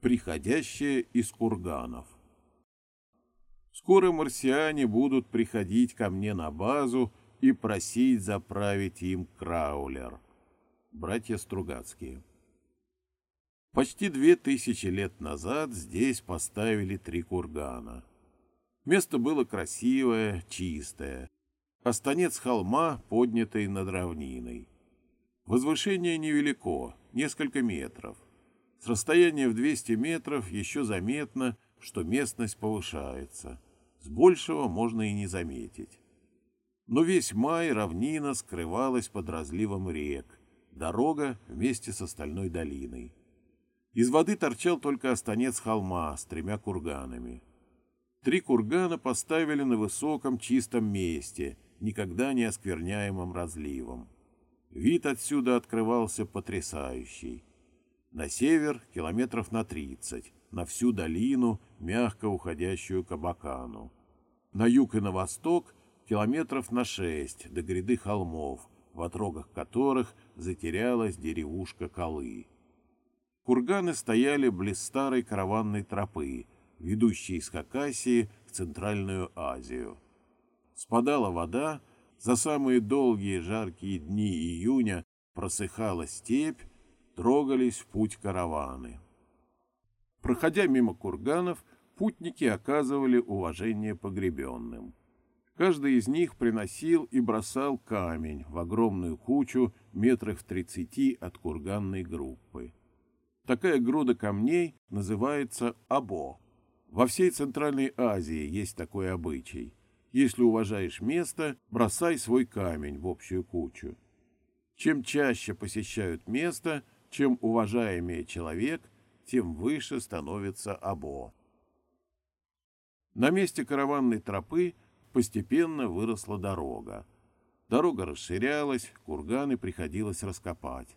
приходящее из курганов. Скоро марсиане будут приходить ко мне на базу и просить заправить им краулер. Братья Стругацкие. Почти две тысячи лет назад здесь поставили три кургана. Место было красивое, чистое. Останец холма, поднятый над равниной. Возвышение невелико, несколько метров. С расстояния в 200 метров еще заметно, что местность повышается. С большего можно и не заметить. Но весь май равнина скрывалась под разливом рек, дорога вместе с остальной долиной. Из воды торчал только останец холма с тремя курганами. Три кургана поставили на высоком чистом месте, никогда не оскверняемом разливом. Вид отсюда открывался потрясающий. На север километров на тридцать, на всю долину, мягко уходящую к Абакану. На юг и на восток километров на шесть до гряды холмов, в отрогах которых затерялась деревушка Колы. Курганы стояли близ старой караванной тропы, ведущей из Хакасии в Центральную Азию. Спадала вода, за самые долгие жаркие дни июня просыхала степь, трогались в путь караваны. Проходя мимо курганов, путники оказывали уважение погребенным. Каждый из них приносил и бросал камень в огромную кучу метров тридцати от курганной группы. Такая груда камней называется або. Во всей Центральной Азии есть такой обычай. Если уважаешь место, бросай свой камень в общую кучу. Чем чаще посещают место – чем уважаемее человек, тем выше становится Або. На месте караванной тропы постепенно выросла дорога. Дорога расширялась, курганы приходилось раскопать.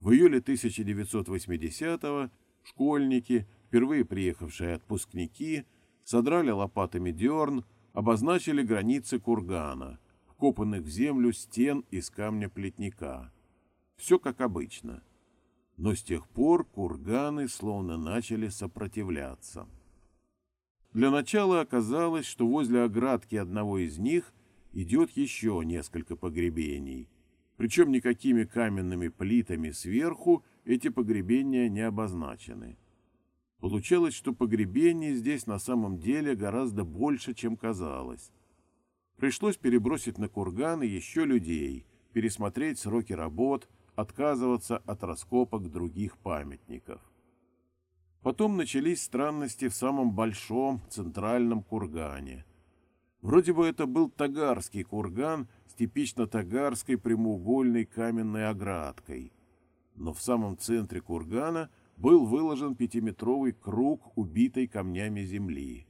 В июле 1980-го школьники, впервые приехавшие отпускники, содрали лопатами дерн, обозначили границы кургана, вкопанных в землю стен из камня плетника. Все как обычно но с тех пор курганы словно начали сопротивляться. Для начала оказалось, что возле оградки одного из них идет еще несколько погребений, причем никакими каменными плитами сверху эти погребения не обозначены. Получалось, что погребений здесь на самом деле гораздо больше, чем казалось. Пришлось перебросить на курганы еще людей, пересмотреть сроки работ, отказываться от раскопок других памятников. Потом начались странности в самом большом центральном кургане. Вроде бы это был тагарский курган с типично тагарской прямоугольной каменной оградкой. Но в самом центре кургана был выложен пятиметровый круг убитой камнями земли.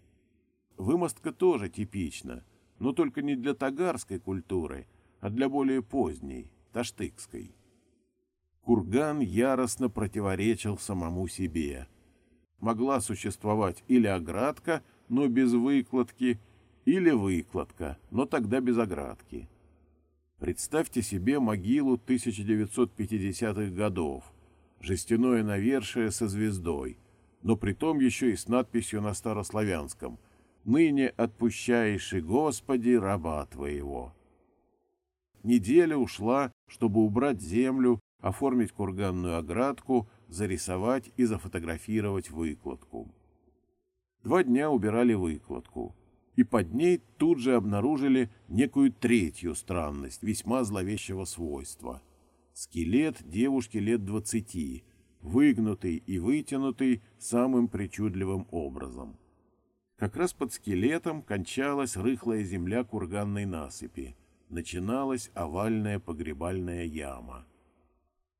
Вымостка тоже типична, но только не для тагарской культуры, а для более поздней, таштыкской. Курган яростно противоречил самому себе. Могла существовать или оградка, но без выкладки, или выкладка, но тогда без оградки. Представьте себе могилу 1950-х годов, жестяное навершие со звездой, но при том еще и с надписью на старославянском «Ныне отпущаешь, Господи, раба Твоего». Неделя ушла, чтобы убрать землю, оформить курганную оградку, зарисовать и зафотографировать выкладку. Два дня убирали выкладку, и под ней тут же обнаружили некую третью странность весьма зловещего свойства. Скелет девушки лет двадцати, выгнутый и вытянутый самым причудливым образом. Как раз под скелетом кончалась рыхлая земля курганной насыпи, начиналась овальная погребальная яма.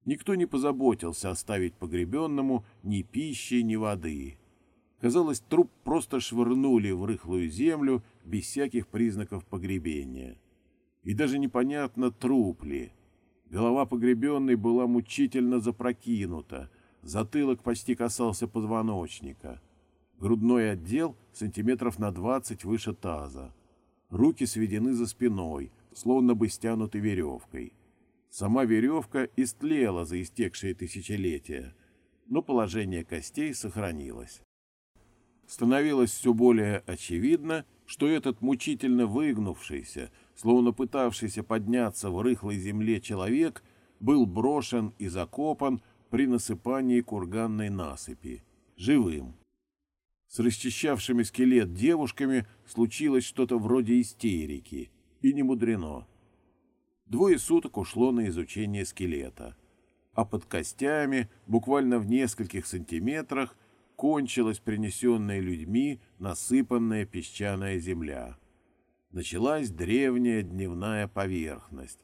Никто не позаботился оставить погребенному ни пищи, ни воды. Казалось, труп просто швырнули в рыхлую землю без всяких признаков погребения. И даже непонятно, труп ли. Голова погребенной была мучительно запрокинута, затылок почти касался позвоночника. Грудной отдел сантиметров на двадцать выше таза. Руки сведены за спиной, словно бы стянуты веревкой. Сама веревка истлела за истекшие тысячелетия, но положение костей сохранилось. Становилось все более очевидно, что этот мучительно выгнувшийся, словно пытавшийся подняться в рыхлой земле человек, был брошен и закопан при насыпании курганной насыпи, живым. С расчищавшими скелет девушками случилось что-то вроде истерики, и не мудрено. Двое суток ушло на изучение скелета, а под костями, буквально в нескольких сантиметрах, кончилась принесенная людьми насыпанная песчаная земля. Началась древняя дневная поверхность,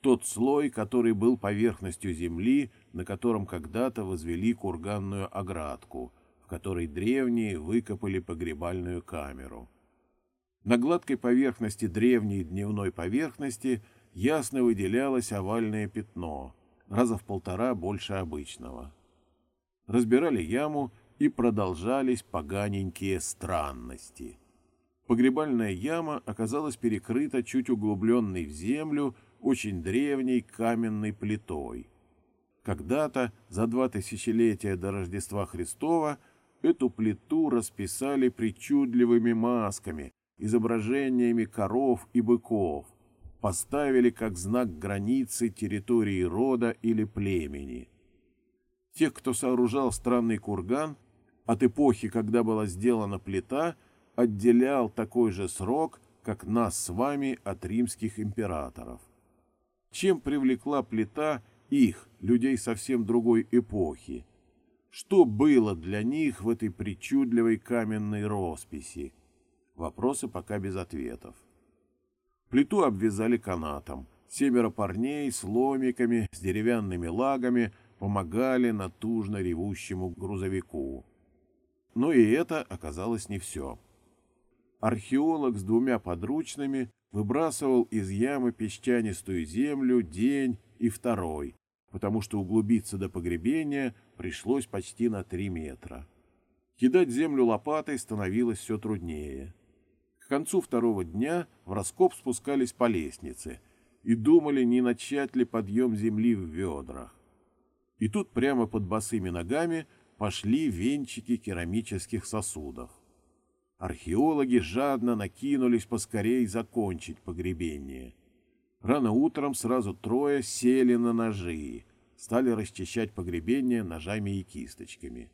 тот слой, который был поверхностью земли, на котором когда-то возвели курганную оградку — в которой древние выкопали погребальную камеру. На гладкой поверхности древней дневной поверхности ясно выделялось овальное пятно, раза в полтора больше обычного. Разбирали яму и продолжались поганенькие странности. Погребальная яма оказалась перекрыта чуть углубленной в землю очень древней каменной плитой. Когда-то, за два тысячелетия до Рождества Христова, Эту плиту расписали причудливыми масками, изображениями коров и быков, поставили как знак границы территории рода или племени. Тех, кто сооружал странный курган, от эпохи, когда была сделана плита, отделял такой же срок, как нас с вами от римских императоров. Чем привлекла плита их, людей совсем другой эпохи? Что было для них в этой причудливой каменной росписи? Вопросы пока без ответов. Плиту обвязали канатом. Семеро парней с ломиками, с деревянными лагами помогали натужно ревущему грузовику. Но и это оказалось не все. Археолог с двумя подручными выбрасывал из ямы песчанистую землю день и второй, потому что углубиться до погребения пришлось почти на три метра. Кидать землю лопатой становилось все труднее. К концу второго дня в раскоп спускались по лестнице и думали, не начать ли подъем земли в ведрах. И тут прямо под босыми ногами пошли венчики керамических сосудов. Археологи жадно накинулись поскорей закончить погребение — Рано утром сразу трое сели на ножи, стали расчищать погребение ножами и кисточками.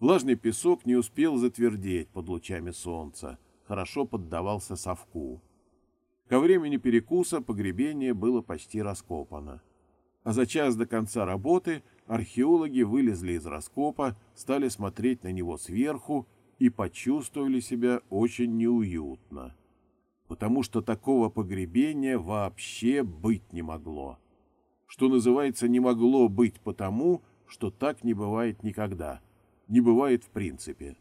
Влажный песок не успел затвердеть под лучами солнца, хорошо поддавался совку. Ко времени перекуса погребение было почти раскопано. А за час до конца работы археологи вылезли из раскопа, стали смотреть на него сверху и почувствовали себя очень неуютно потому что такого погребения вообще быть не могло. Что называется, не могло быть потому, что так не бывает никогда, не бывает в принципе.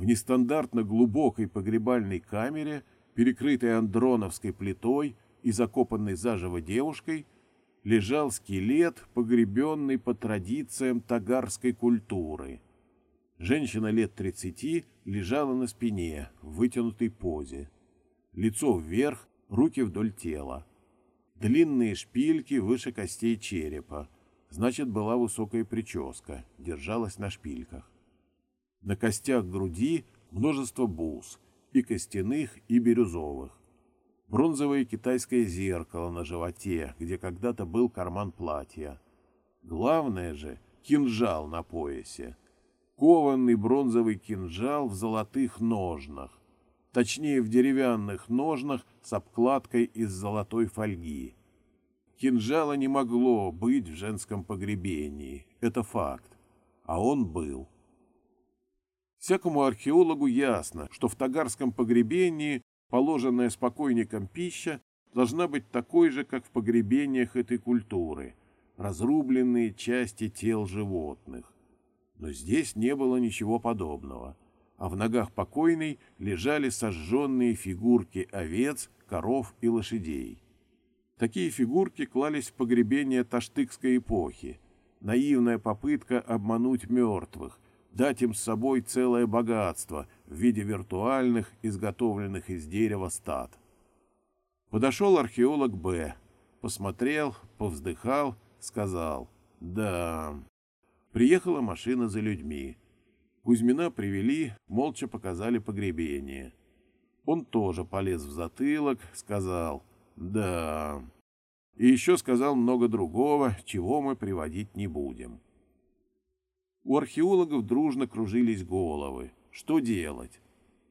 В нестандартно глубокой погребальной камере, перекрытой андроновской плитой и закопанной заживо девушкой, лежал скелет, погребенный по традициям тагарской культуры. Женщина лет тридцати лежала на спине, в вытянутой позе лицо вверх, руки вдоль тела. Длинные шпильки выше костей черепа. Значит, была высокая прическа, держалась на шпильках. На костях груди множество бус, и костяных, и бирюзовых. Бронзовое китайское зеркало на животе, где когда-то был карман платья. Главное же — кинжал на поясе. Кованный бронзовый кинжал в золотых ножнах точнее в деревянных ножнах с обкладкой из золотой фольги. Кинжала не могло быть в женском погребении, это факт, а он был. Всякому археологу ясно, что в тагарском погребении положенная спокойникам пища должна быть такой же, как в погребениях этой культуры, разрубленные части тел животных. Но здесь не было ничего подобного а в ногах покойной лежали сожженные фигурки овец, коров и лошадей. Такие фигурки клались в погребение таштыкской эпохи. Наивная попытка обмануть мертвых, дать им с собой целое богатство в виде виртуальных, изготовленных из дерева стад. Подошел археолог Б. Посмотрел, повздыхал, сказал «Да, Приехала машина за людьми. Кузьмина привели, молча показали погребение. Он тоже полез в затылок, сказал «Да». И еще сказал много другого, чего мы приводить не будем. У археологов дружно кружились головы. Что делать?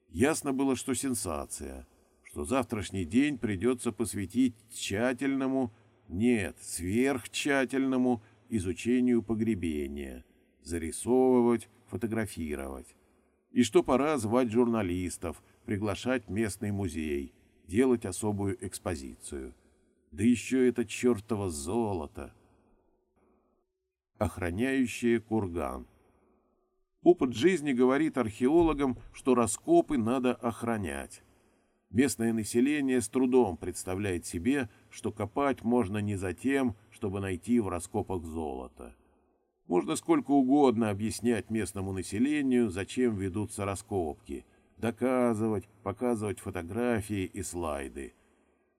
Ясно было, что сенсация, что завтрашний день придется посвятить тщательному, нет, сверхтщательному изучению погребения, зарисовывать, фотографировать. И что пора звать журналистов, приглашать местный музей, делать особую экспозицию. Да еще это чертово золото! Охраняющие курган. Опыт жизни говорит археологам, что раскопы надо охранять. Местное население с трудом представляет себе, что копать можно не за тем, чтобы найти в раскопах золото. Можно сколько угодно объяснять местному населению, зачем ведутся раскопки, доказывать, показывать фотографии и слайды.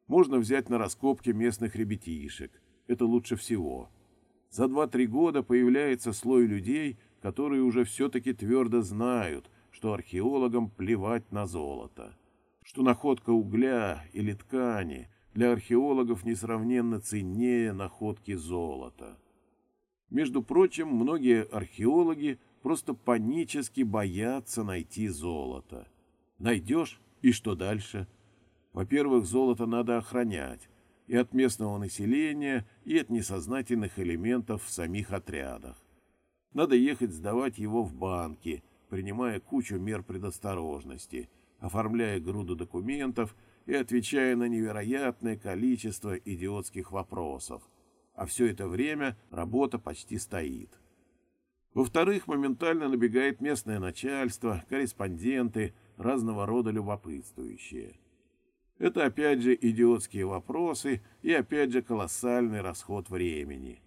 Можно взять на раскопки местных ребятишек. Это лучше всего. За 2-3 года появляется слой людей, которые уже все-таки твердо знают, что археологам плевать на золото. Что находка угля или ткани для археологов несравненно ценнее находки золота. Между прочим, многие археологи просто панически боятся найти золото. Найдешь, и что дальше? Во-первых, золото надо охранять и от местного населения, и от несознательных элементов в самих отрядах. Надо ехать сдавать его в банки, принимая кучу мер предосторожности, оформляя груду документов и отвечая на невероятное количество идиотских вопросов – а все это время работа почти стоит. Во-вторых, моментально набегает местное начальство, корреспонденты, разного рода любопытствующие. Это опять же идиотские вопросы и опять же колоссальный расход времени.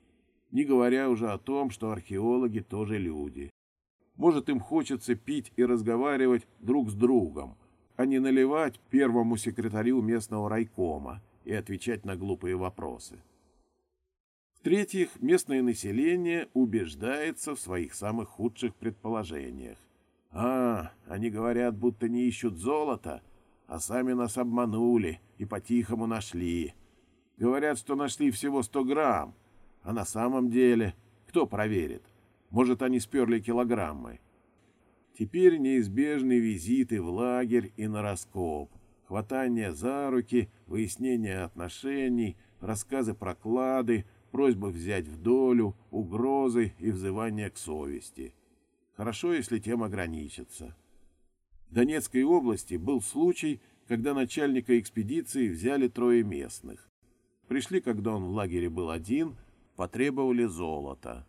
Не говоря уже о том, что археологи тоже люди. Может, им хочется пить и разговаривать друг с другом, а не наливать первому секретарю местного райкома и отвечать на глупые вопросы. В-третьих, местное население убеждается в своих самых худших предположениях. А, они говорят, будто не ищут золото, а сами нас обманули и по-тихому нашли. Говорят, что нашли всего сто грамм, а на самом деле кто проверит? Может, они сперли килограммы. Теперь неизбежны визиты в лагерь и на раскоп, хватание за руки, выяснение отношений, рассказы про клады, просьба взять в долю, угрозы и взывание к совести. Хорошо, если тем ограничиться. Донецкой области был случай, когда начальника экспедиции взяли трое местных. Пришли, когда он в лагере был один, потребовали золота.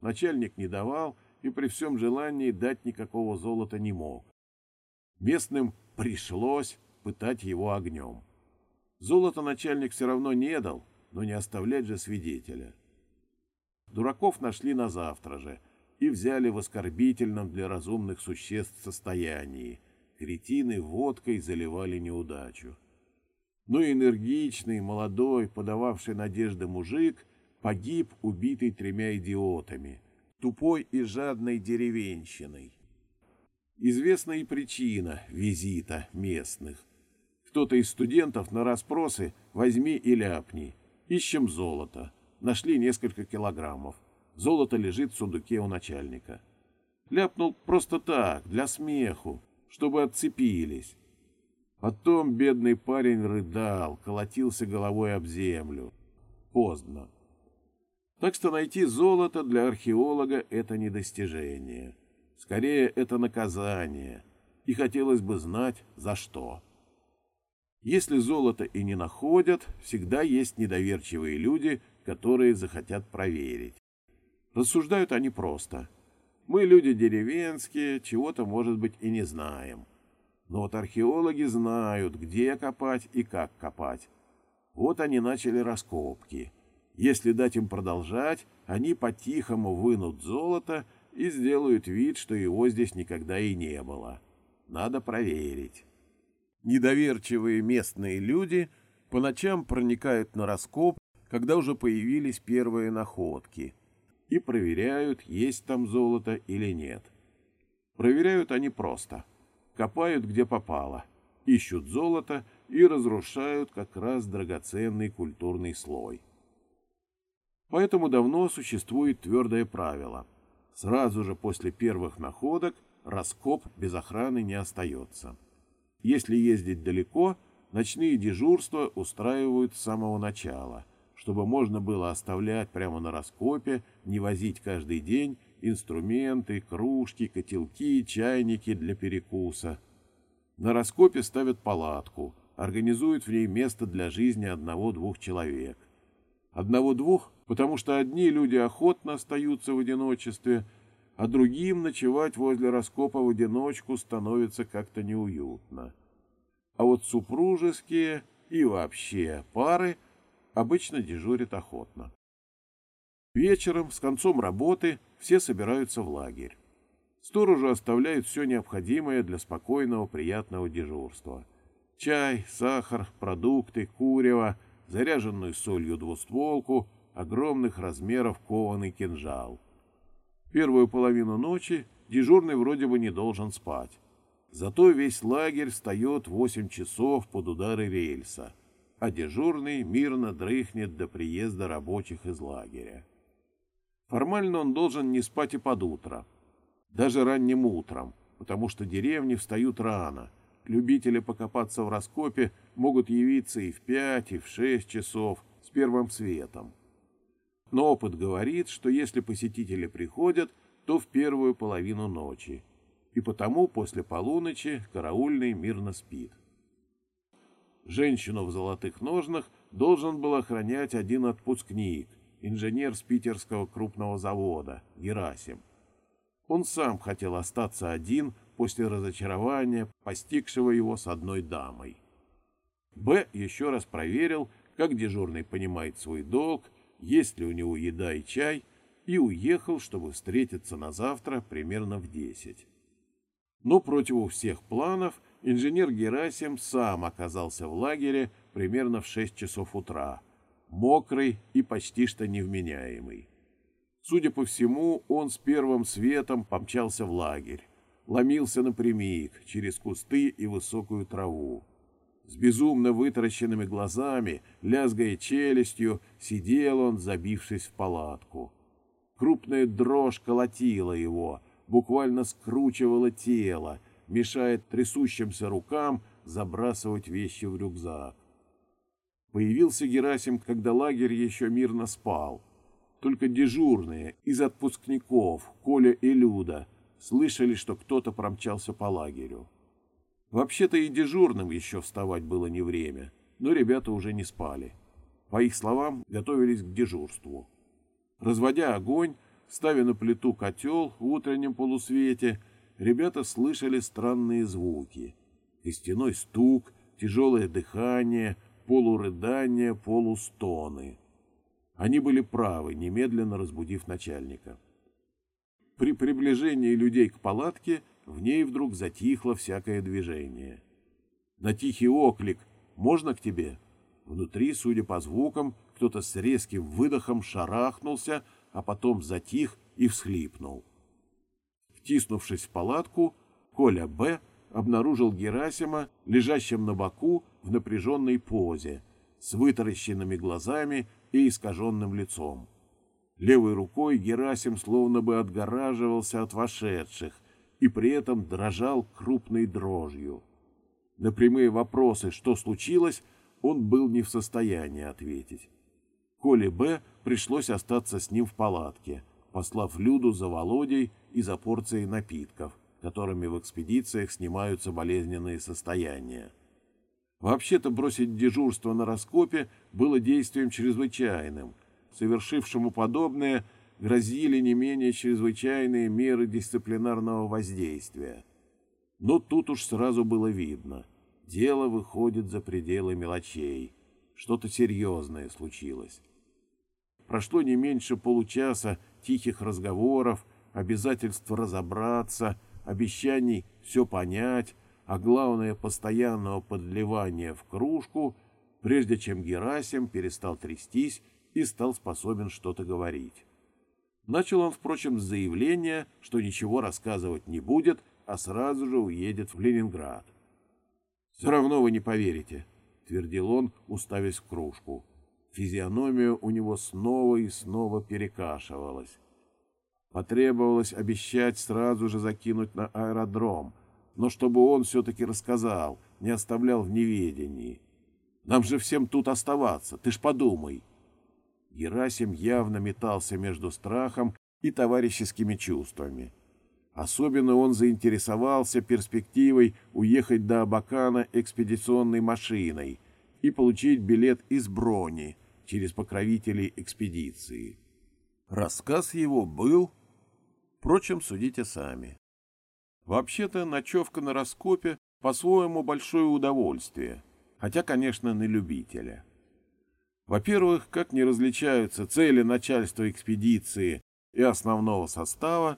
Начальник не давал и при всем желании дать никакого золота не мог. Местным пришлось пытать его огнем. Золото начальник все равно не дал, но не оставлять же свидетеля. Дураков нашли на завтра же и взяли в оскорбительном для разумных существ состоянии. Кретины водкой заливали неудачу. Но энергичный, молодой, подававший надежды мужик погиб, убитый тремя идиотами, тупой и жадной деревенщиной. Известна и причина визита местных. Кто-то из студентов на расспросы «возьми и ляпни» Ищем золото. Нашли несколько килограммов. Золото лежит в сундуке у начальника. Ляпнул просто так, для смеху, чтобы отцепились. Потом бедный парень рыдал, колотился головой об землю. Поздно. Так что найти золото для археолога — это не достижение. Скорее, это наказание. И хотелось бы знать, за что. Если золото и не находят, всегда есть недоверчивые люди, которые захотят проверить. Рассуждают они просто. Мы люди деревенские, чего-то, может быть, и не знаем. Но вот археологи знают, где копать и как копать. Вот они начали раскопки. Если дать им продолжать, они по-тихому вынут золото и сделают вид, что его здесь никогда и не было. Надо проверить. Недоверчивые местные люди по ночам проникают на раскоп, когда уже появились первые находки. И проверяют, есть там золото или нет. Проверяют они просто. Копают, где попало, ищут золото и разрушают как раз драгоценный культурный слой. Поэтому давно существует твердое правило. Сразу же после первых находок раскоп без охраны не остается. Если ездить далеко, ночные дежурства устраивают с самого начала, чтобы можно было оставлять прямо на раскопе, не возить каждый день инструменты, кружки, котелки, чайники для перекуса. На раскопе ставят палатку, организуют в ней место для жизни одного-двух человек. Одного-двух потому что одни люди охотно остаются в одиночестве, а другим ночевать возле раскопа в одиночку становится как-то неуютно. А вот супружеские и вообще пары обычно дежурят охотно. Вечером, с концом работы, все собираются в лагерь. Сторожу оставляют все необходимое для спокойного, приятного дежурства. Чай, сахар, продукты, курево, заряженную солью двустволку — огромных размеров кованый кинжал. Первую половину ночи дежурный вроде бы не должен спать. Зато весь лагерь встает восемь часов под удары рельса, а дежурный мирно дрыхнет до приезда рабочих из лагеря. Формально он должен не спать и под утро, даже ранним утром, потому что деревни встают рано. Любители покопаться в раскопе могут явиться и в пять, и в шесть часов с первым светом. Но опыт говорит, что если посетители приходят, то в первую половину ночи, и потому после полуночи караульный мирно спит. Женщину в золотых ножнах должен был охранять один отпускник, инженер с питерского крупного завода, Герасим. Он сам хотел остаться один после разочарования, постигшего его с одной дамой. Б еще раз проверил, как дежурный понимает свой долг есть ли у него еда и чай, и уехал, чтобы встретиться на завтра примерно в десять. Но против всех планов инженер Герасим сам оказался в лагере примерно в шесть часов утра, мокрый и почти что невменяемый. Судя по всему, он с первым светом помчался в лагерь, ломился напрямик через кусты и высокую траву. С безумно вытаращенными глазами, лязгая челюстью, сидел он, забившись в палатку. Крупная дрожь колотила его, буквально скручивала тело, мешает трясущимся рукам забрасывать вещи в рюкзак. Появился Герасим, когда лагерь еще мирно спал. Только дежурные из отпускников, Коля и Люда, слышали, что кто-то промчался по лагерю. Вообще-то и дежурным еще вставать было не время, но ребята уже не спали. По их словам, готовились к дежурству. Разводя огонь, ставя на плиту котел в утреннем полусвете, ребята слышали странные звуки. Костяной стук, тяжелое дыхание, полурыдание, полустоны. Они были правы, немедленно разбудив начальника. При приближении людей к палатке в ней вдруг затихло всякое движение. На тихий оклик «Можно к тебе?» Внутри, судя по звукам, кто-то с резким выдохом шарахнулся, а потом затих и всхлипнул. Втиснувшись в палатку, Коля Б. обнаружил Герасима, лежащим на боку в напряженной позе, с вытаращенными глазами и искаженным лицом. Левой рукой Герасим словно бы отгораживался от вошедших, и при этом дрожал крупной дрожью. На прямые вопросы, что случилось, он был не в состоянии ответить. Коле Б. пришлось остаться с ним в палатке, послав Люду за Володей и за порцией напитков, которыми в экспедициях снимаются болезненные состояния. Вообще-то бросить дежурство на раскопе было действием чрезвычайным. Совершившему подобное – грозили не менее чрезвычайные меры дисциплинарного воздействия. Но тут уж сразу было видно. Дело выходит за пределы мелочей. Что-то серьезное случилось. Прошло не меньше получаса тихих разговоров, обязательств разобраться, обещаний все понять, а главное постоянного подливания в кружку, прежде чем Герасим перестал трястись и стал способен что-то говорить. Начал он, впрочем, с заявления, что ничего рассказывать не будет, а сразу же уедет в Ленинград. «Все равно вы не поверите», — твердил он, уставясь в кружку. Физиономия у него снова и снова перекашивалась. Потребовалось обещать сразу же закинуть на аэродром, но чтобы он все-таки рассказал, не оставлял в неведении. Нам же всем тут оставаться, ты ж подумай. Герасим явно метался между страхом и товарищескими чувствами. Особенно он заинтересовался перспективой уехать до Абакана экспедиционной машиной и получить билет из брони через покровителей экспедиции. Рассказ его был Впрочем, судите сами. Вообще-то ночевка на раскопе по-своему большое удовольствие, хотя, конечно, на любителя. Во-первых, как не различаются цели начальства экспедиции и основного состава,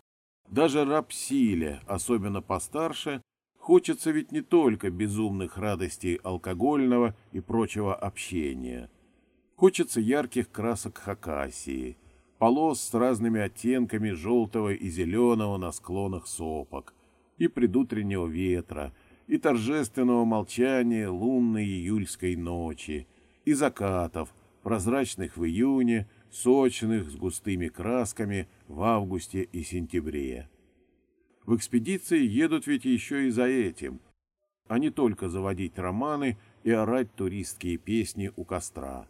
даже рабсиле, особенно постарше, хочется ведь не только безумных радостей алкогольного и прочего общения. Хочется ярких красок Хакасии, полос с разными оттенками желтого и зеленого на склонах сопок, и предутреннего ветра, и торжественного молчания лунной июльской ночи, и закатов, прозрачных в июне, сочных с густыми красками в августе и сентябре. В экспедиции едут ведь еще и за этим, а не только заводить романы и орать туристские песни у костра.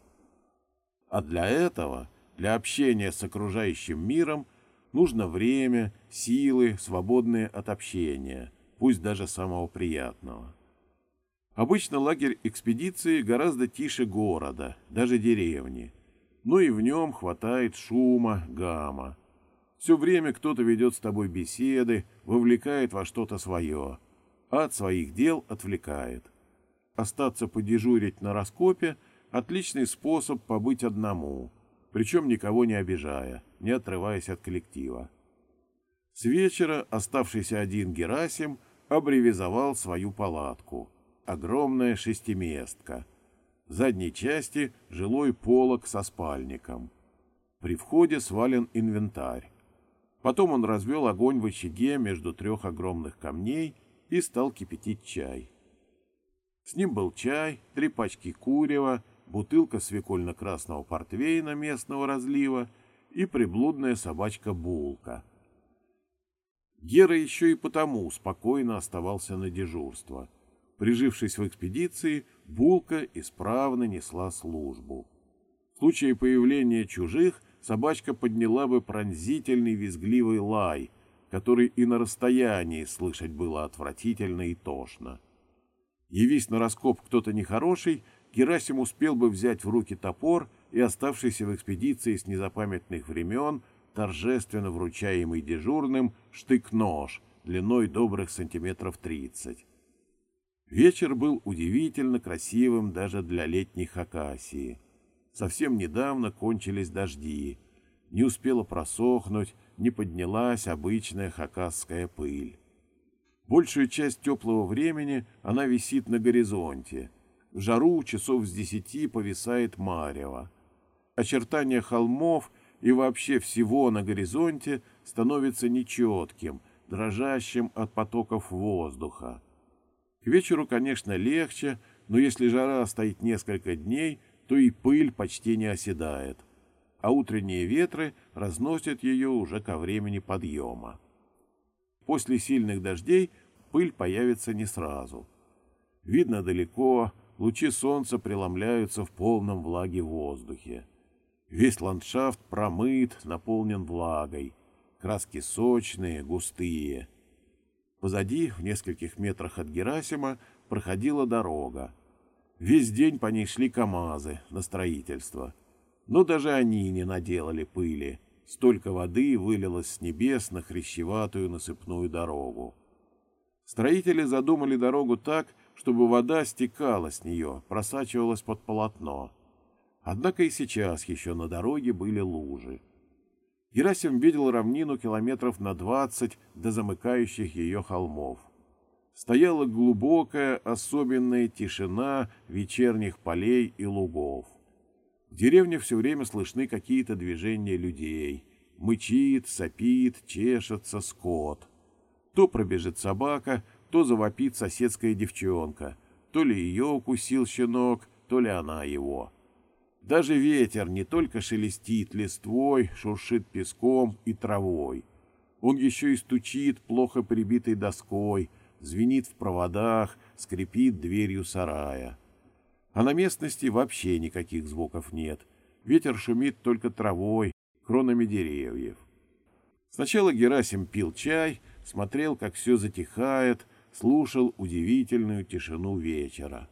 А для этого для общения с окружающим миром нужно время, силы, свободные от общения, пусть даже самого приятного. Обычно лагерь экспедиции гораздо тише города, даже деревни, но и в нем хватает шума, гамма. Все время кто-то ведет с тобой беседы, вовлекает во что-то свое, а от своих дел отвлекает. Остаться подежурить на раскопе – отличный способ побыть одному – причем никого не обижая, не отрываясь от коллектива. С вечера оставшийся один Герасим обревизовал свою палатку. Огромная шестиместка. В задней части жилой полог со спальником. При входе свален инвентарь. Потом он развел огонь в очаге между трех огромных камней и стал кипятить чай. С ним был чай, три пачки курева, бутылка свекольно-красного портвейна местного разлива и приблудная собачка Булка. Гера еще и потому спокойно оставался на дежурство. Прижившись в экспедиции, Булка исправно несла службу. В случае появления чужих собачка подняла бы пронзительный визгливый лай, который и на расстоянии слышать было отвратительно и тошно. Явись на раскоп кто-то нехороший, Герасим успел бы взять в руки топор и оставшийся в экспедиции с незапамятных времен, торжественно вручаемый дежурным, штык-нож длиной добрых сантиметров тридцать. Вечер был удивительно красивым даже для летней Хакасии. Совсем недавно кончились дожди. Не успела просохнуть, не поднялась обычная хакасская пыль. Большую часть теплого времени она висит на горизонте — в жару часов с десяти повисает марево. Очертания холмов и вообще всего на горизонте становится нечетким, дрожащим от потоков воздуха. К вечеру, конечно, легче, но если жара стоит несколько дней, то и пыль почти не оседает, а утренние ветры разносят ее уже ко времени подъема. После сильных дождей пыль появится не сразу. Видно далеко, лучи солнца преломляются в полном влаге воздухе. Весь ландшафт промыт, наполнен влагой. Краски сочные, густые. Позади, в нескольких метрах от Герасима, проходила дорога. Весь день по ней шли КАМАЗы на строительство. Но даже они не наделали пыли. Столько воды вылилось с небес на хрящеватую насыпную дорогу. Строители задумали дорогу так, чтобы вода стекала с нее, просачивалась под полотно. Однако и сейчас еще на дороге были лужи. Герасим видел равнину километров на двадцать до замыкающих ее холмов. Стояла глубокая особенная тишина вечерних полей и лугов. В деревне все время слышны какие-то движения людей. мычит, сопит, чешется скот. То пробежит собака, то завопит соседская девчонка. То ли ее укусил щенок, то ли она его. Даже ветер не только шелестит листвой, шуршит песком и травой. Он еще и стучит плохо прибитой доской, звенит в проводах, скрипит дверью сарая. А на местности вообще никаких звуков нет. Ветер шумит только травой, кронами деревьев. Сначала Герасим пил чай, смотрел, как все затихает, слушал удивительную тишину вечера.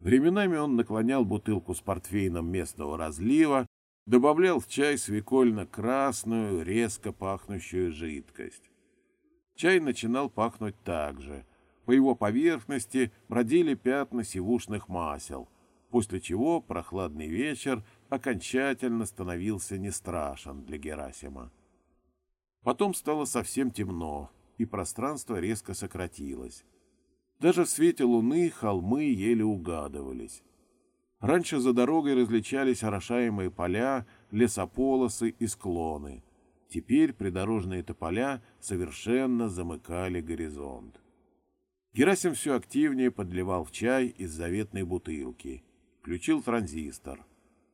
Временами он наклонял бутылку с портвейном местного разлива, добавлял в чай свекольно-красную, резко пахнущую жидкость. Чай начинал пахнуть так же. По его поверхности бродили пятна сивушных масел, после чего прохладный вечер окончательно становился не страшен для Герасима. Потом стало совсем темно, и пространство резко сократилось. Даже в свете луны холмы еле угадывались. Раньше за дорогой различались орошаемые поля, лесополосы и склоны. Теперь придорожные тополя совершенно замыкали горизонт. Герасим все активнее подливал в чай из заветной бутылки. Включил транзистор.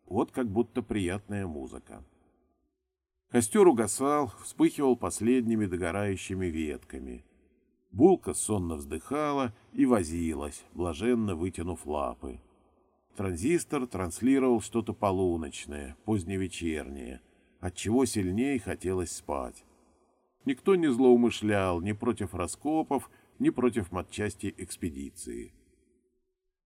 Вот как будто приятная музыка. Костер угасал, вспыхивал последними догорающими ветками. Булка сонно вздыхала и возилась, блаженно вытянув лапы. Транзистор транслировал что-то полуночное, поздневечернее, отчего сильнее хотелось спать. Никто не злоумышлял ни против раскопов, ни против матчасти экспедиции.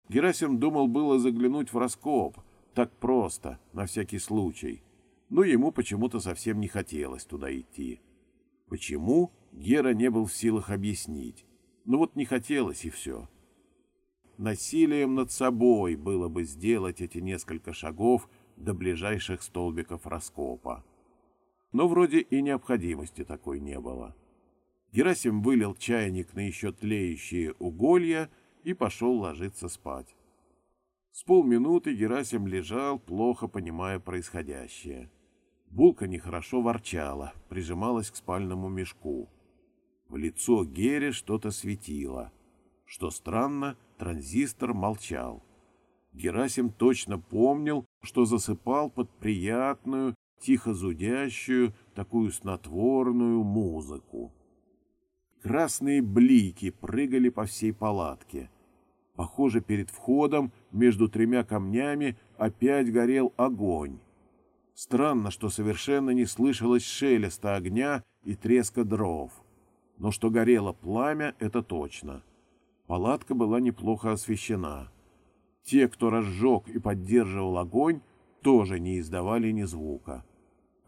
Герасим думал было заглянуть в раскоп, так просто, на всякий случай, но ему почему-то совсем не хотелось туда идти. Почему, Гера не был в силах объяснить. Ну вот не хотелось, и все. Насилием над собой было бы сделать эти несколько шагов до ближайших столбиков раскопа. Но вроде и необходимости такой не было. Герасим вылил чайник на еще тлеющие уголья и пошел ложиться спать. С полминуты Герасим лежал, плохо понимая происходящее. Булка нехорошо ворчала, прижималась к спальному мешку. В лицо Гере что-то светило. Что странно, транзистор молчал. Герасим точно помнил, что засыпал под приятную, тихо зудящую, такую снотворную музыку. Красные блики прыгали по всей палатке. Похоже, перед входом между тремя камнями опять горел огонь. Странно, что совершенно не слышалось шелеста огня и треска дров. Но что горело пламя, это точно. Палатка была неплохо освещена. Те, кто разжег и поддерживал огонь, тоже не издавали ни звука.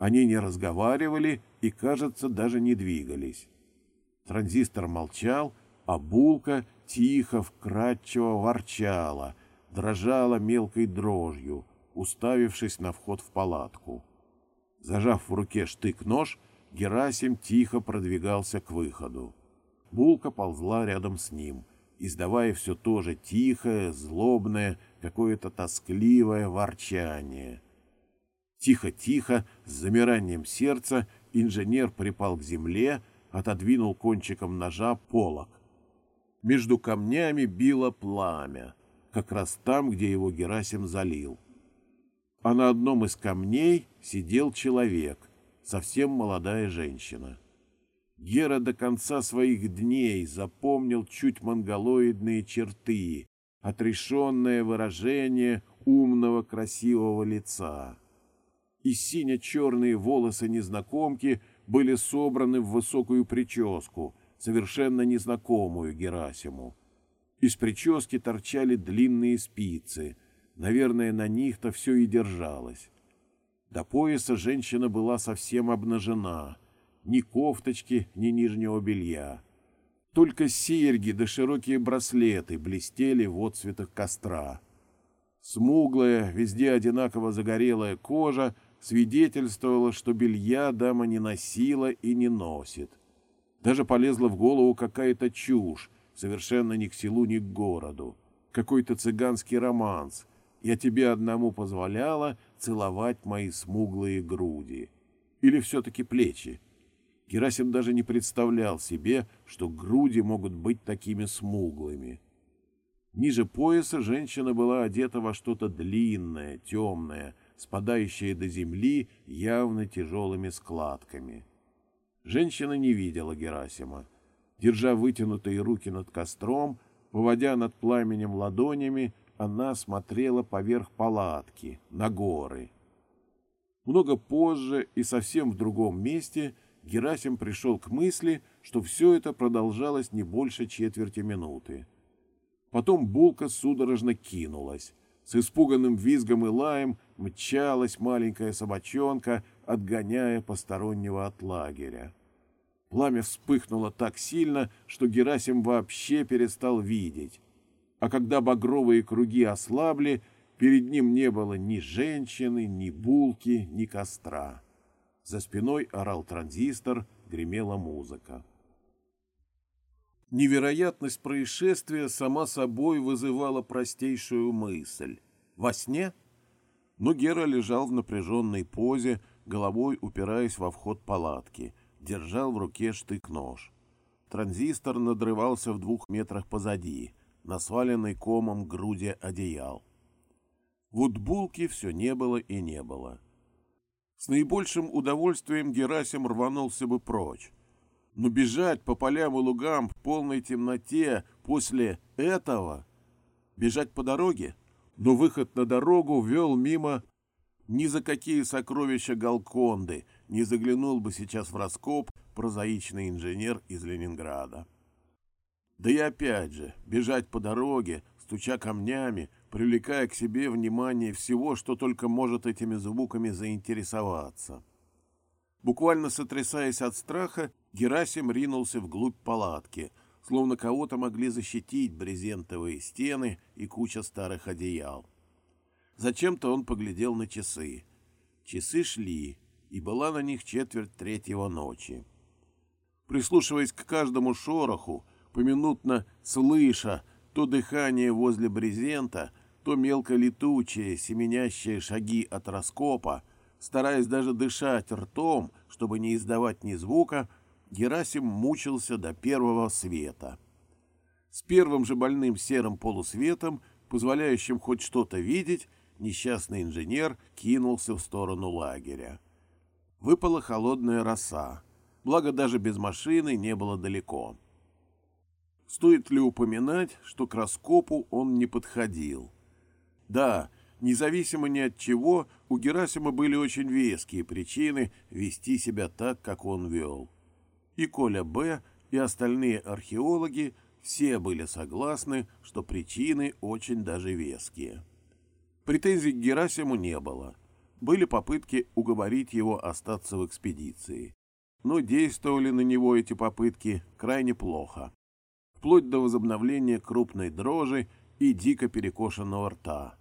Они не разговаривали и, кажется, даже не двигались. Транзистор молчал, а булка тихо, вкрадчиво ворчала, дрожала мелкой дрожью, уставившись на вход в палатку. Зажав в руке штык-нож, Герасим тихо продвигался к выходу. Булка ползла рядом с ним, издавая все то же тихое, злобное, какое-то тоскливое ворчание. Тихо-тихо, с замиранием сердца, инженер припал к земле, отодвинул кончиком ножа полок. Между камнями било пламя, как раз там, где его Герасим залил. А на одном из камней сидел человек, совсем молодая женщина. Гера до конца своих дней запомнил чуть монголоидные черты, отрешенное выражение умного красивого лица. И сине-черные волосы незнакомки были собраны в высокую прическу, совершенно незнакомую Герасиму. Из прически торчали длинные спицы. Наверное, на них-то все и держалось. До пояса женщина была совсем обнажена. Ни кофточки, ни нижнего белья. Только серьги да широкие браслеты блестели в отцветах костра. Смуглая, везде одинаково загорелая кожа свидетельствовала, что белья дама не носила и не носит. Даже полезла в голову какая-то чушь, совершенно ни к селу, ни к городу. Какой-то цыганский романс. Я тебе одному позволяла целовать мои смуглые груди. Или все-таки плечи? Герасим даже не представлял себе, что груди могут быть такими смуглыми. Ниже пояса женщина была одета во что-то длинное, темное, спадающее до земли явно тяжелыми складками. Женщина не видела Герасима. Держа вытянутые руки над костром, поводя над пламенем ладонями, она смотрела поверх палатки, на горы. Много позже и совсем в другом месте Герасим пришел к мысли, что все это продолжалось не больше четверти минуты. Потом булка судорожно кинулась. С испуганным визгом и лаем мчалась маленькая собачонка, отгоняя постороннего от лагеря. Пламя вспыхнуло так сильно, что Герасим вообще перестал видеть. А когда багровые круги ослабли, перед ним не было ни женщины, ни булки, ни костра. За спиной орал транзистор, гремела музыка. Невероятность происшествия сама собой вызывала простейшую мысль. Во сне? Но Гера лежал в напряженной позе, головой упираясь во вход палатки, держал в руке штык-нож. Транзистор надрывался в двух метрах позади, на сваленной комом груди одеял. Вот булки все не было и не было. С наибольшим удовольствием Герасим рванулся бы прочь. Но бежать по полям и лугам в полной темноте после этого... Бежать по дороге? Но выход на дорогу вел мимо ни за какие сокровища Галконды не заглянул бы сейчас в раскоп прозаичный инженер из Ленинграда. Да и опять же, бежать по дороге, стуча камнями, привлекая к себе внимание всего, что только может этими звуками заинтересоваться. Буквально сотрясаясь от страха, Герасим ринулся вглубь палатки, словно кого-то могли защитить брезентовые стены и куча старых одеял. Зачем-то он поглядел на часы. Часы шли, и была на них четверть третьего ночи. Прислушиваясь к каждому шороху, поминутно слыша то дыхание возле брезента, то мелко летучие, семенящие шаги от раскопа, стараясь даже дышать ртом, чтобы не издавать ни звука, Герасим мучился до первого света. С первым же больным серым полусветом, позволяющим хоть что-то видеть, несчастный инженер кинулся в сторону лагеря. Выпала холодная роса, благо даже без машины не было далеко. Стоит ли упоминать, что к раскопу он не подходил? Да, независимо ни от чего, у Герасима были очень веские причины вести себя так, как он вел и Коля Б., и остальные археологи все были согласны, что причины очень даже веские. Претензий к Герасиму не было. Были попытки уговорить его остаться в экспедиции. Но действовали на него эти попытки крайне плохо. Вплоть до возобновления крупной дрожи и дико перекошенного рта.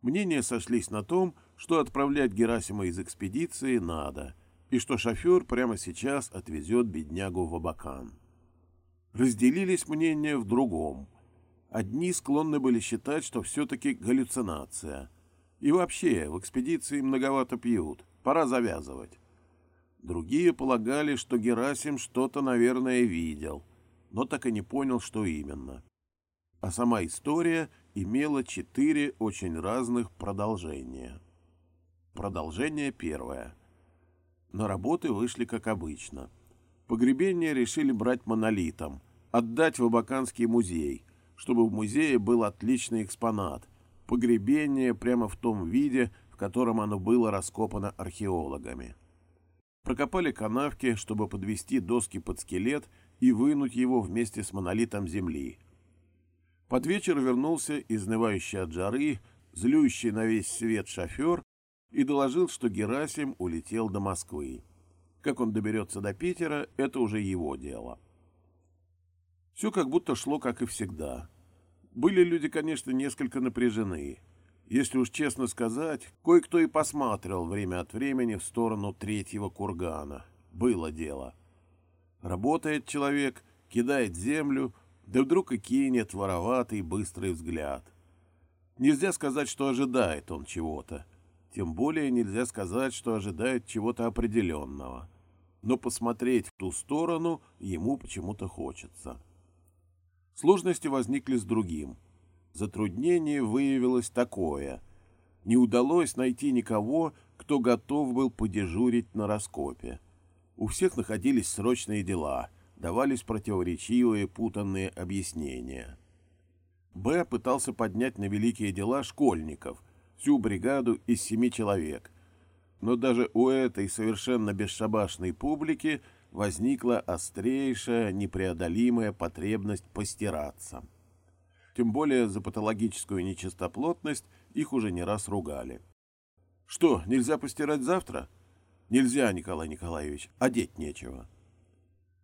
Мнения сошлись на том, что отправлять Герасима из экспедиции надо – и что шофер прямо сейчас отвезет беднягу в Абакан. Разделились мнения в другом. Одни склонны были считать, что все-таки галлюцинация. И вообще, в экспедиции многовато пьют, пора завязывать. Другие полагали, что Герасим что-то, наверное, видел, но так и не понял, что именно. А сама история имела четыре очень разных продолжения. Продолжение первое — но работы вышли как обычно. Погребение решили брать монолитом, отдать в Абаканский музей, чтобы в музее был отличный экспонат. Погребение прямо в том виде, в котором оно было раскопано археологами. Прокопали канавки, чтобы подвести доски под скелет и вынуть его вместе с монолитом земли. Под вечер вернулся изнывающий от жары, злющий на весь свет шофер и доложил, что Герасим улетел до Москвы. Как он доберется до Питера, это уже его дело. Все как будто шло, как и всегда. Были люди, конечно, несколько напряжены. Если уж честно сказать, кое-кто и посматривал время от времени в сторону третьего кургана. Было дело. Работает человек, кидает землю, да вдруг и кинет вороватый быстрый взгляд. Нельзя сказать, что ожидает он чего-то. Тем более нельзя сказать, что ожидает чего-то определенного. Но посмотреть в ту сторону ему почему-то хочется. Сложности возникли с другим. Затруднение выявилось такое. Не удалось найти никого, кто готов был подежурить на раскопе. У всех находились срочные дела, давались противоречивые путанные объяснения. Б пытался поднять на великие дела школьников, всю бригаду из семи человек. Но даже у этой совершенно бесшабашной публики возникла острейшая, непреодолимая потребность постираться. Тем более за патологическую нечистоплотность их уже не раз ругали. «Что, нельзя постирать завтра?» «Нельзя, Николай Николаевич, одеть нечего».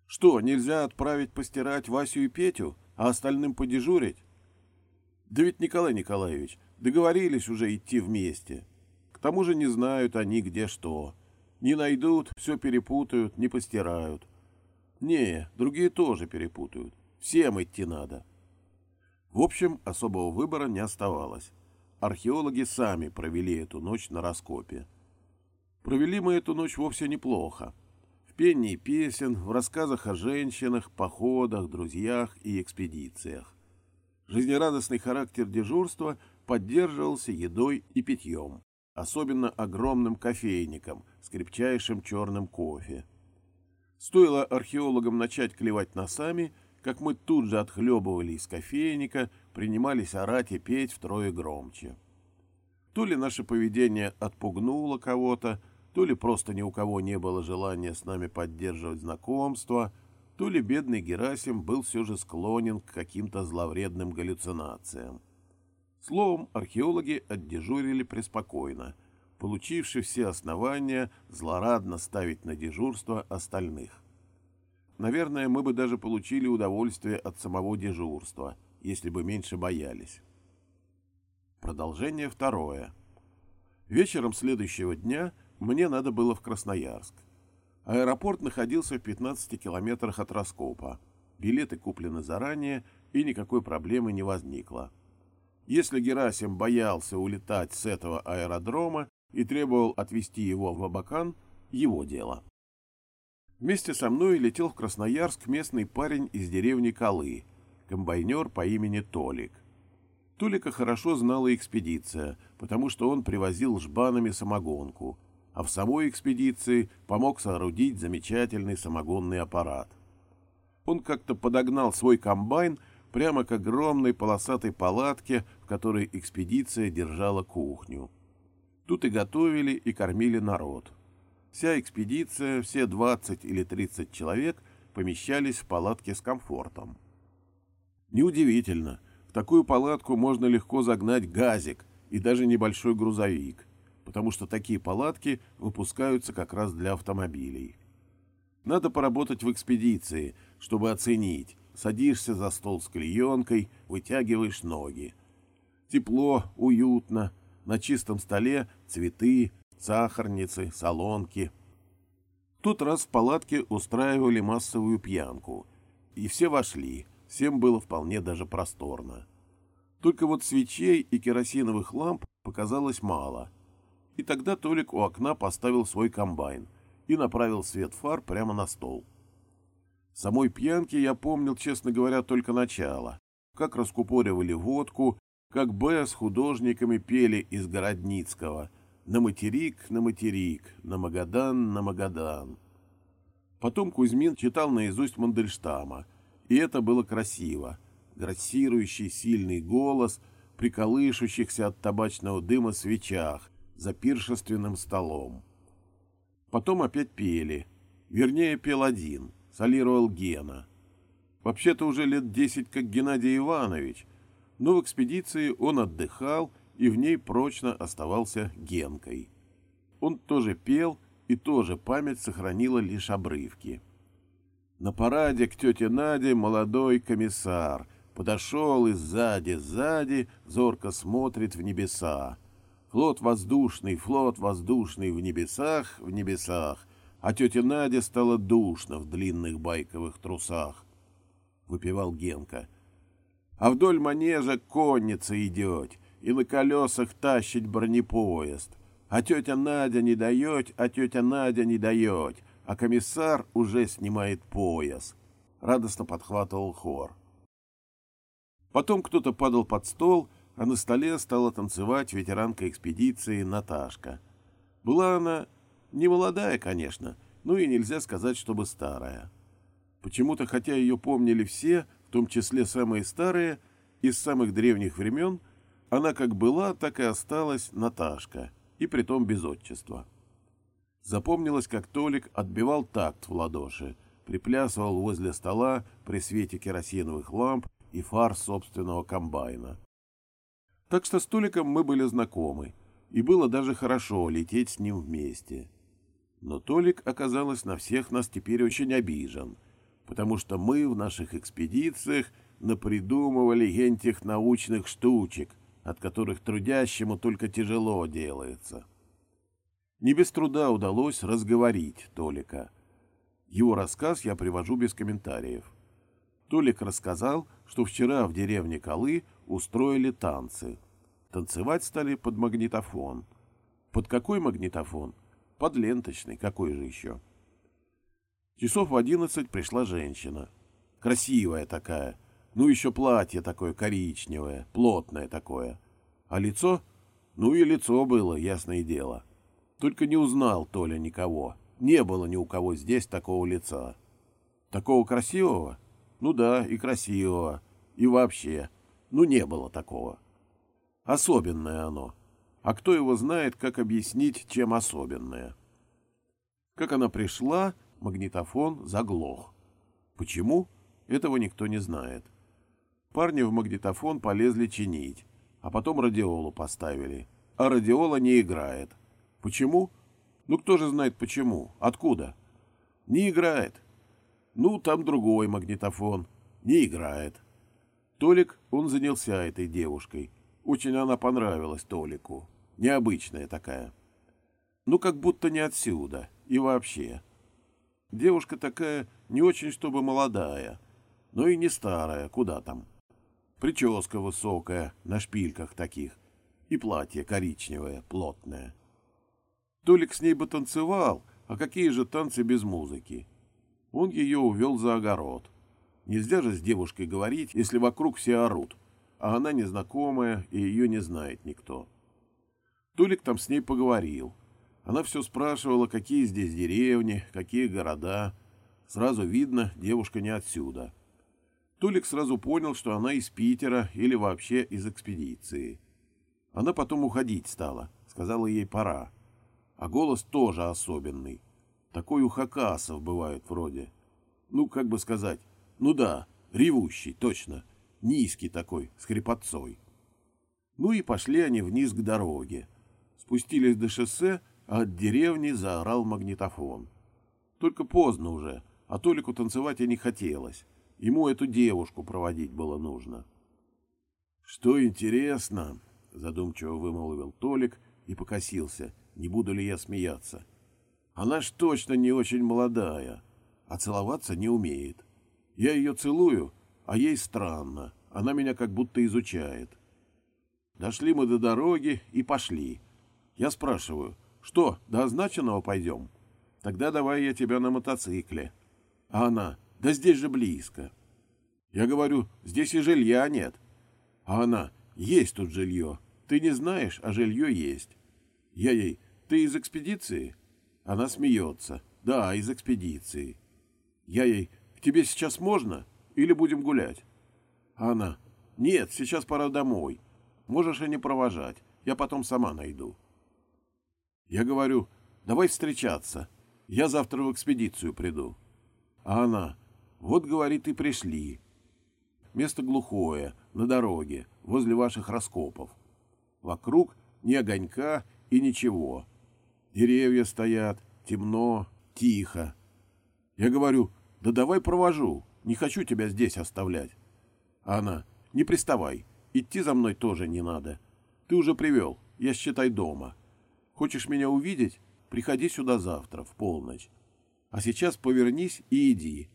«Что, нельзя отправить постирать Васю и Петю, а остальным подежурить?» «Да ведь, Николай Николаевич, договорились уже идти вместе. К тому же не знают они, где что». Не найдут, все перепутают, не постирают. Не, другие тоже перепутают. Всем идти надо. В общем, особого выбора не оставалось. Археологи сами провели эту ночь на раскопе. Провели мы эту ночь вовсе неплохо. В пении песен, в рассказах о женщинах, походах, друзьях и экспедициях. Жизнерадостный характер дежурства поддерживался едой и питьем особенно огромным кофейником с крепчайшим черным кофе. Стоило археологам начать клевать носами, как мы тут же отхлебывали из кофейника, принимались орать и петь втрое громче. То ли наше поведение отпугнуло кого-то, то ли просто ни у кого не было желания с нами поддерживать знакомство, то ли бедный Герасим был все же склонен к каким-то зловредным галлюцинациям. Словом, археологи отдежурили преспокойно, получивши все основания злорадно ставить на дежурство остальных. Наверное, мы бы даже получили удовольствие от самого дежурства, если бы меньше боялись. Продолжение второе. Вечером следующего дня мне надо было в Красноярск. Аэропорт находился в 15 километрах от Раскопа. Билеты куплены заранее, и никакой проблемы не возникло. Если Герасим боялся улетать с этого аэродрома и требовал отвезти его в Абакан, его дело. Вместе со мной летел в Красноярск местный парень из деревни Калы, комбайнер по имени Толик. Толика хорошо знала экспедиция, потому что он привозил жбанами самогонку, а в самой экспедиции помог соорудить замечательный самогонный аппарат. Он как-то подогнал свой комбайн прямо к огромной полосатой палатке, которой экспедиция держала кухню. Тут и готовили, и кормили народ. Вся экспедиция, все 20 или 30 человек, помещались в палатке с комфортом. Неудивительно, в такую палатку можно легко загнать газик и даже небольшой грузовик, потому что такие палатки выпускаются как раз для автомобилей. Надо поработать в экспедиции, чтобы оценить, Садишься за стол с клеенкой, вытягиваешь ноги. Тепло, уютно, на чистом столе цветы, сахарницы, солонки. Тут раз в палатке устраивали массовую пьянку, и все вошли, всем было вполне даже просторно. Только вот свечей и керосиновых ламп показалось мало. И тогда Толик у окна поставил свой комбайн и направил свет фар прямо на стол. Самой пьянки я помнил, честно говоря, только начало. Как раскупоривали водку, как Б с художниками пели из Городницкого «На материк, на материк, на Магадан, на Магадан». Потом Кузьмин читал наизусть Мандельштама, и это было красиво. Грассирующий сильный голос при колышущихся от табачного дыма свечах за пиршественным столом. Потом опять пели, вернее, пел один — солировал Гена. Вообще-то уже лет десять как Геннадий Иванович, но в экспедиции он отдыхал и в ней прочно оставался Генкой. Он тоже пел, и тоже память сохранила лишь обрывки. На параде к тете Наде молодой комиссар подошел и сзади, сзади зорко смотрит в небеса. Флот воздушный, флот воздушный в небесах, в небесах, а тете Наде стало душно в длинных байковых трусах. Выпивал Генка. А вдоль манежа конница идет, и на колесах тащить бронепоезд. А тетя Надя не дает, а тетя Надя не дает, а комиссар уже снимает пояс. Радостно подхватывал хор. Потом кто-то падал под стол, а на столе стала танцевать ветеранка экспедиции Наташка. Была она не молодая, конечно, ну и нельзя сказать, чтобы старая. Почему-то, хотя ее помнили все, в том числе самые старые, из самых древних времен, она как была, так и осталась Наташка, и притом без отчества. Запомнилось, как Толик отбивал такт в ладоши, приплясывал возле стола при свете керосиновых ламп и фар собственного комбайна. Так что с Толиком мы были знакомы, и было даже хорошо лететь с ним вместе. Но Толик, оказалось, на всех нас теперь очень обижен, потому что мы в наших экспедициях напридумывали гентих научных штучек, от которых трудящему только тяжело делается. Не без труда удалось разговорить Толика. Его рассказ я привожу без комментариев. Толик рассказал, что вчера в деревне Колы устроили танцы. Танцевать стали под магнитофон. Под какой магнитофон? Под ленточный, какой же еще? Часов в одиннадцать пришла женщина. Красивая такая. Ну, еще платье такое коричневое, плотное такое. А лицо? Ну и лицо было, ясное дело. Только не узнал Толя никого. Не было ни у кого здесь такого лица. Такого красивого? Ну да, и красивого. И вообще. Ну не было такого. Особенное оно. А кто его знает, как объяснить, чем особенное? Как она пришла, магнитофон заглох. Почему? Этого никто не знает. Парни в магнитофон полезли чинить, а потом радиолу поставили. А радиола не играет. Почему? Ну кто же знает почему? Откуда? Не играет. Ну, там другой магнитофон. Не играет. Толик, он занялся этой девушкой. Очень она понравилась Толику. Необычная такая. Ну, как будто не отсюда. И вообще. Девушка такая не очень чтобы молодая, но и не старая, куда там. Прическа высокая, на шпильках таких, и платье коричневое, плотное. Толик с ней бы танцевал, а какие же танцы без музыки? Он ее увел за огород. Нельзя же с девушкой говорить, если вокруг все орут, а она незнакомая и ее не знает никто. Толик там с ней поговорил. Она все спрашивала, какие здесь деревни, какие города. Сразу видно, девушка не отсюда. Толик сразу понял, что она из Питера или вообще из экспедиции. Она потом уходить стала, сказала ей пора. А голос тоже особенный. Такой у хакасов бывает вроде. Ну, как бы сказать, ну да, ревущий, точно. Низкий такой, с хрипотцой. Ну и пошли они вниз к дороге. Спустились до шоссе, от деревни заорал магнитофон. Только поздно уже, а Толику танцевать и не хотелось. Ему эту девушку проводить было нужно. — Что интересно, — задумчиво вымолвил Толик и покосился, не буду ли я смеяться. Она ж точно не очень молодая, а целоваться не умеет. Я ее целую, а ей странно, она меня как будто изучает. Дошли мы до дороги и пошли. Я спрашиваю, что, до означенного пойдем? Тогда давай я тебя на мотоцикле. А она, да здесь же близко. Я говорю, здесь и жилья нет. А она, есть тут жилье. Ты не знаешь, а жилье есть. Я ей, ты из экспедиции? Она смеется. Да, из экспедиции. Я ей, к тебе сейчас можно? Или будем гулять? А она, нет, сейчас пора домой. Можешь и не провожать. Я потом сама найду. Я говорю, давай встречаться. Я завтра в экспедицию приду. А она, вот, говорит, и пришли. Место глухое, на дороге, возле ваших раскопов. Вокруг ни огонька и ничего. Деревья стоят, темно, тихо. Я говорю, да давай провожу, не хочу тебя здесь оставлять. А она, не приставай, идти за мной тоже не надо. Ты уже привел, я считай дома. Хочешь меня увидеть? Приходи сюда завтра, в полночь. А сейчас повернись и иди.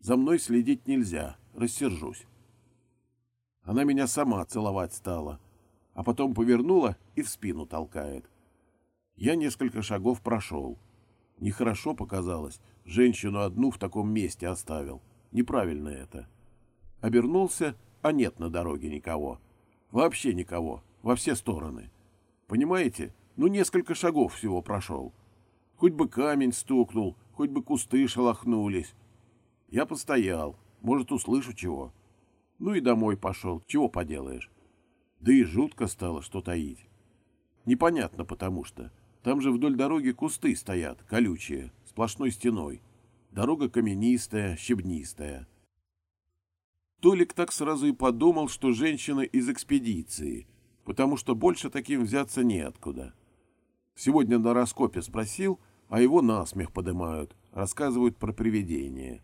За мной следить нельзя, рассержусь. Она меня сама целовать стала, а потом повернула и в спину толкает. Я несколько шагов прошел. Нехорошо показалось, женщину одну в таком месте оставил. Неправильно это. Обернулся, а нет на дороге никого. Вообще никого, во все стороны. Понимаете, ну несколько шагов всего прошел. Хоть бы камень стукнул, хоть бы кусты шелохнулись. Я постоял, может, услышу чего. Ну и домой пошел, чего поделаешь. Да и жутко стало, что таить. Непонятно потому что. Там же вдоль дороги кусты стоят, колючие, сплошной стеной. Дорога каменистая, щебнистая. Толик так сразу и подумал, что женщина из экспедиции, потому что больше таким взяться неоткуда. Сегодня на раскопе спросил, а его насмех подымают, рассказывают про привидения.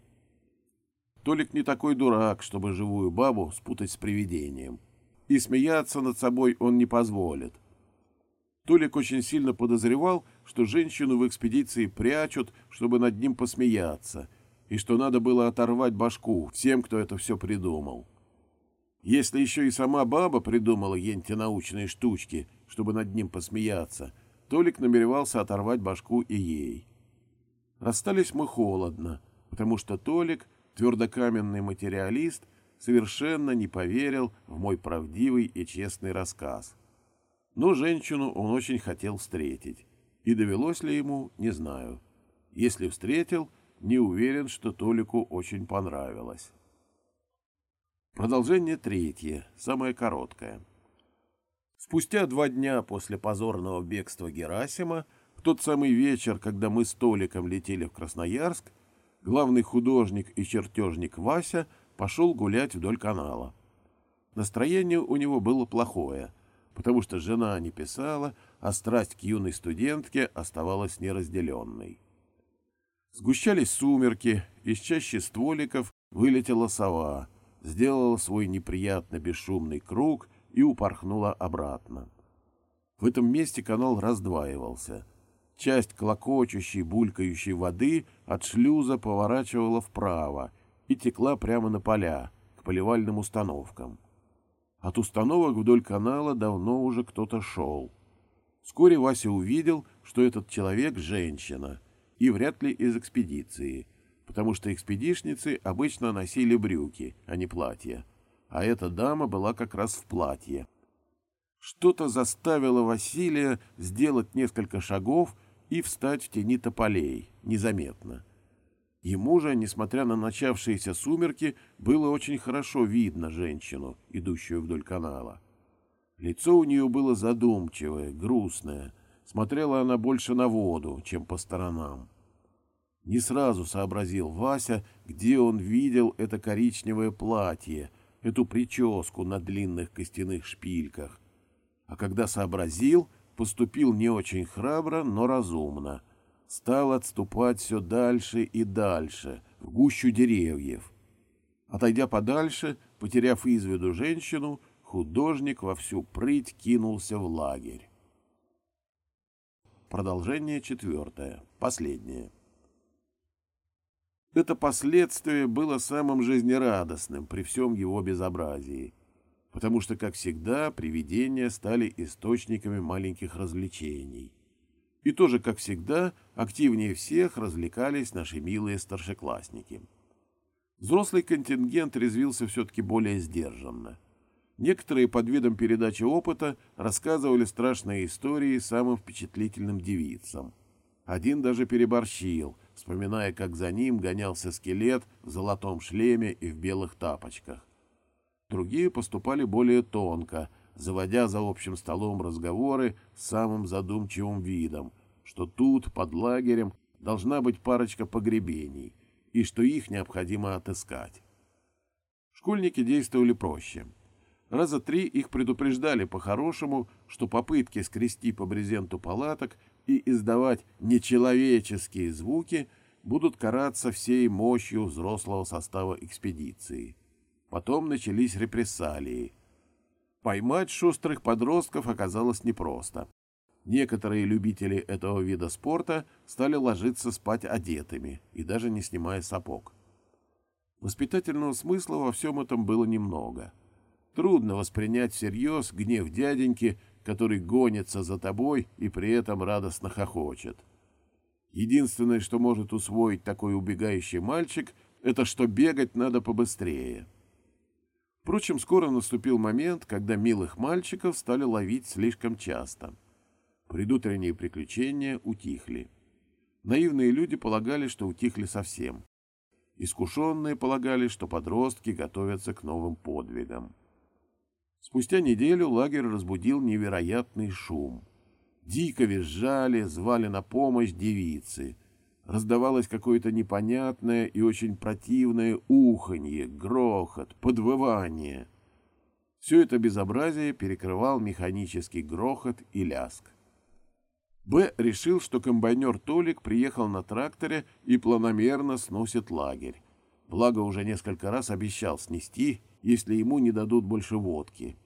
Толик не такой дурак, чтобы живую бабу спутать с привидением. И смеяться над собой он не позволит. Толик очень сильно подозревал, что женщину в экспедиции прячут, чтобы над ним посмеяться, и что надо было оторвать башку всем, кто это все придумал. Если еще и сама баба придумала енте научные штучки, чтобы над ним посмеяться, Толик намеревался оторвать башку и ей. Расстались мы холодно, потому что Толик твердокаменный материалист, совершенно не поверил в мой правдивый и честный рассказ. Но женщину он очень хотел встретить. И довелось ли ему, не знаю. Если встретил, не уверен, что Толику очень понравилось. Продолжение третье, самое короткое. Спустя два дня после позорного бегства Герасима, в тот самый вечер, когда мы с Толиком летели в Красноярск, главный художник и чертежник Вася пошел гулять вдоль канала. Настроение у него было плохое, потому что жена не писала, а страсть к юной студентке оставалась неразделенной. Сгущались сумерки, из чаще стволиков вылетела сова, сделала свой неприятно бесшумный круг и упорхнула обратно. В этом месте канал раздваивался — Часть клокочущей, булькающей воды от шлюза поворачивала вправо и текла прямо на поля, к поливальным установкам. От установок вдоль канала давно уже кто-то шел. Вскоре Вася увидел, что этот человек — женщина, и вряд ли из экспедиции, потому что экспедишницы обычно носили брюки, а не платья, а эта дама была как раз в платье. Что-то заставило Василия сделать несколько шагов и встать в тени тополей, незаметно. Ему же, несмотря на начавшиеся сумерки, было очень хорошо видно женщину, идущую вдоль канала. Лицо у нее было задумчивое, грустное. Смотрела она больше на воду, чем по сторонам. Не сразу сообразил Вася, где он видел это коричневое платье, эту прическу на длинных костяных шпильках. А когда сообразил, поступил не очень храбро, но разумно. Стал отступать все дальше и дальше, в гущу деревьев. Отойдя подальше, потеряв из виду женщину, художник во всю прыть кинулся в лагерь. Продолжение четвертое, последнее. Это последствие было самым жизнерадостным при всем его безобразии потому что, как всегда, привидения стали источниками маленьких развлечений. И тоже, как всегда, активнее всех развлекались наши милые старшеклассники. Взрослый контингент резвился все-таки более сдержанно. Некоторые под видом передачи опыта рассказывали страшные истории самым впечатлительным девицам. Один даже переборщил, вспоминая, как за ним гонялся скелет в золотом шлеме и в белых тапочках. Другие поступали более тонко, заводя за общим столом разговоры с самым задумчивым видом, что тут, под лагерем, должна быть парочка погребений, и что их необходимо отыскать. Школьники действовали проще. Раза три их предупреждали по-хорошему, что попытки скрести по брезенту палаток и издавать нечеловеческие звуки будут караться всей мощью взрослого состава экспедиции. Потом начались репрессалии. Поймать шустрых подростков оказалось непросто. Некоторые любители этого вида спорта стали ложиться спать одетыми и даже не снимая сапог. Воспитательного смысла во всем этом было немного. Трудно воспринять всерьез гнев дяденьки, который гонится за тобой и при этом радостно хохочет. Единственное, что может усвоить такой убегающий мальчик, это что бегать надо побыстрее. Впрочем, скоро наступил момент, когда милых мальчиков стали ловить слишком часто. Предутренние приключения утихли. Наивные люди полагали, что утихли совсем. Искушенные полагали, что подростки готовятся к новым подвигам. Спустя неделю лагерь разбудил невероятный шум. Дико визжали, звали на помощь девицы. Раздавалось какое-то непонятное и очень противное уханье, грохот, подвывание. Все это безобразие перекрывал механический грохот и ляск. Б. решил, что комбайнер Толик приехал на тракторе и планомерно сносит лагерь. Благо уже несколько раз обещал снести, если ему не дадут больше водки.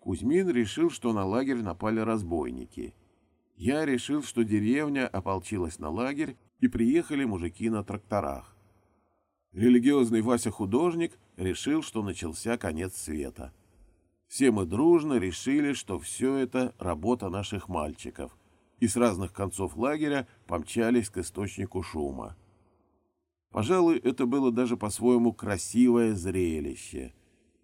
Кузьмин решил, что на лагерь напали разбойники. Я решил, что деревня ополчилась на лагерь, и приехали мужики на тракторах. Религиозный Вася-художник решил, что начался конец света. Все мы дружно решили, что все это работа наших мальчиков — и с разных концов лагеря помчались к источнику шума. Пожалуй, это было даже по-своему красивое зрелище.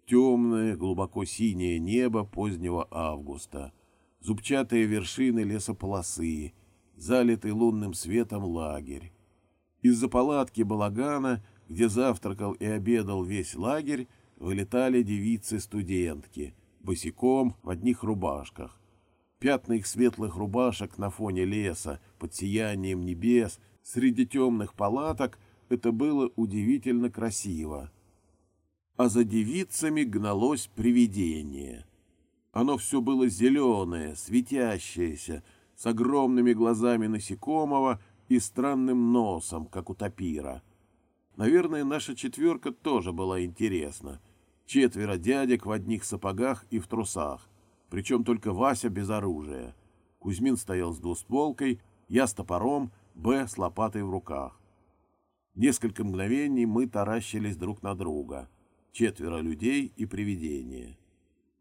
Темное, глубоко синее небо позднего августа, зубчатые вершины лесополосы, залитый лунным светом лагерь. Из-за палатки балагана, где завтракал и обедал весь лагерь, вылетали девицы-студентки, босиком в одних рубашках, Пятна их светлых рубашек на фоне леса, под сиянием небес, среди темных палаток — это было удивительно красиво. А за девицами гналось привидение. Оно все было зеленое, светящееся, с огромными глазами насекомого и странным носом, как у тапира. Наверное, наша четверка тоже была интересна. Четверо дядек в одних сапогах и в трусах причем только Вася без оружия. Кузьмин стоял с двустволкой, я с топором, Б с лопатой в руках. Несколько мгновений мы таращились друг на друга. Четверо людей и привидение.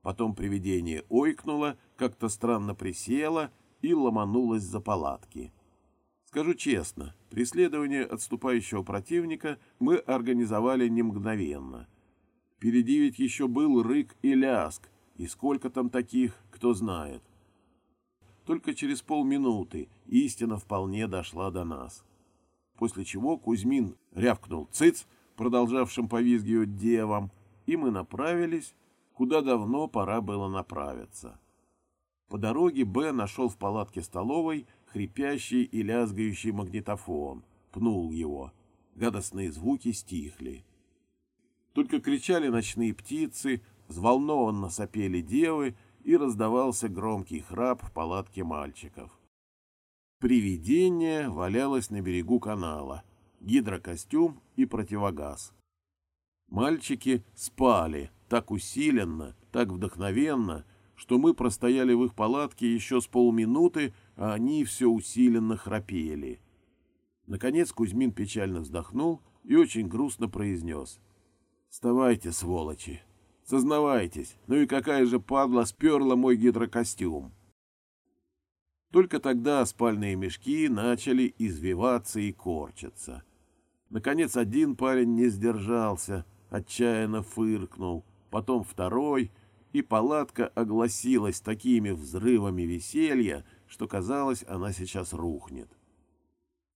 Потом привидение ойкнуло, как-то странно присело и ломанулось за палатки. Скажу честно, преследование отступающего противника мы организовали не мгновенно. Впереди ведь еще был рык и ляск, и сколько там таких, кто знает. Только через полминуты истина вполне дошла до нас. После чего Кузьмин рявкнул цыц, продолжавшим повизгивать девам, и мы направились, куда давно пора было направиться. По дороге Б нашел в палатке столовой хрипящий и лязгающий магнитофон, пнул его. Гадостные звуки стихли. Только кричали ночные птицы, взволнованно сопели девы, и раздавался громкий храп в палатке мальчиков. Привидение валялось на берегу канала, гидрокостюм и противогаз. Мальчики спали так усиленно, так вдохновенно, что мы простояли в их палатке еще с полминуты, а они все усиленно храпели. Наконец Кузьмин печально вздохнул и очень грустно произнес. «Вставайте, сволочи!» Сознавайтесь, ну и какая же падла сперла мой гидрокостюм? Только тогда спальные мешки начали извиваться и корчиться. Наконец один парень не сдержался, отчаянно фыркнул, потом второй, и палатка огласилась такими взрывами веселья, что казалось, она сейчас рухнет.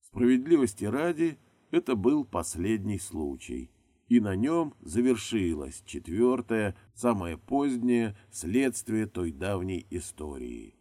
Справедливости ради, это был последний случай — и на нем завершилось четвертое, самое позднее следствие той давней истории.